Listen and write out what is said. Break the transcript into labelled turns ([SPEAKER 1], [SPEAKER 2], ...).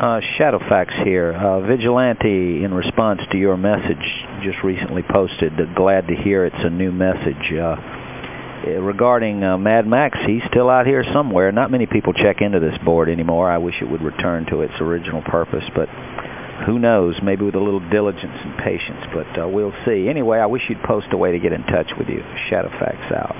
[SPEAKER 1] Uh, Shadowfax here. Uh, Vigilante, in response to your message, just recently posted, glad to hear it's a new message. Uh, regarding uh, Mad Max, he's still out here somewhere. Not many people check into this board anymore. I wish it would return to its original purpose, but who knows? Maybe with a little diligence and patience, but uh, we'll see. Anyway, I wish you'd post a way to get in touch with you. Shadowfax out.